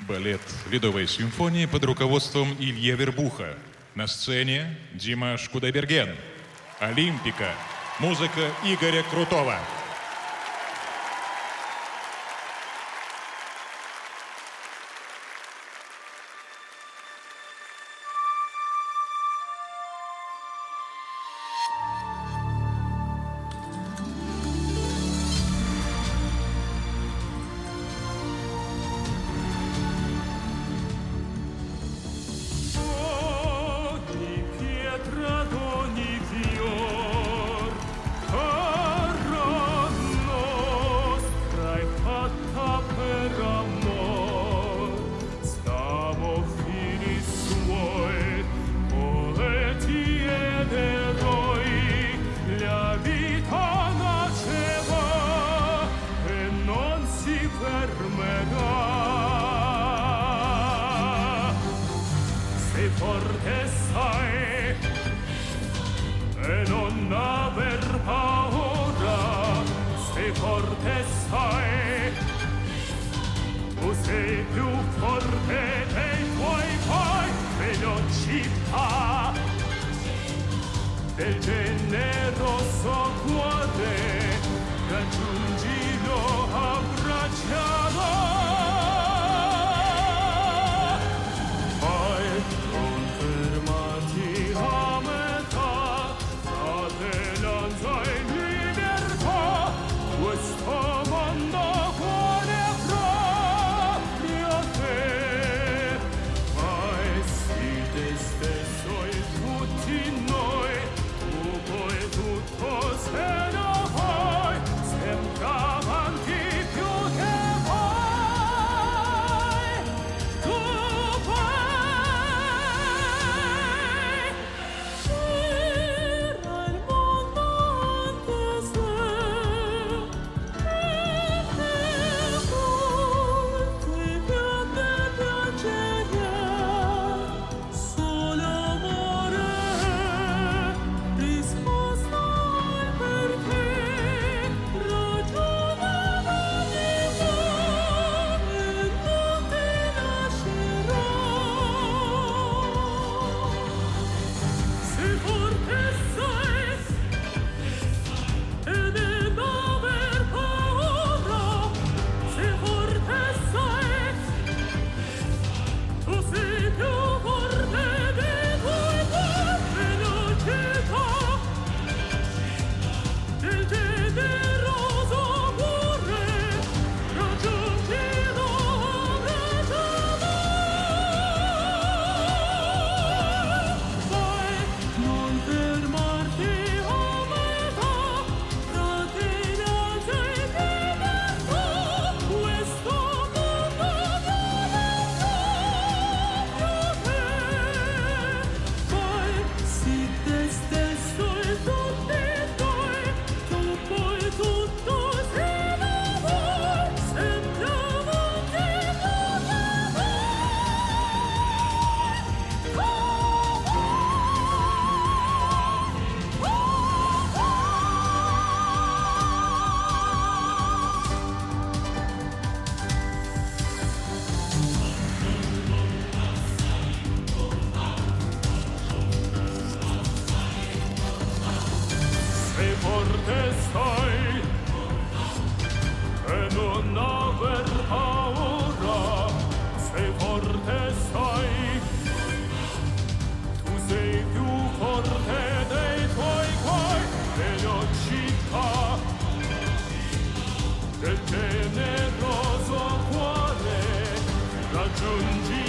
Балет Ледовой симфонии под руководством Илья Вербуха. На сцене Дима Шкудайберген. Олимпика. Музыка Игоря Крутова. forte sai e non aver paura se forte sai o sei più forte dei tuoi poi velocità del generoso cuore raggiungilo abbracciare raggiungi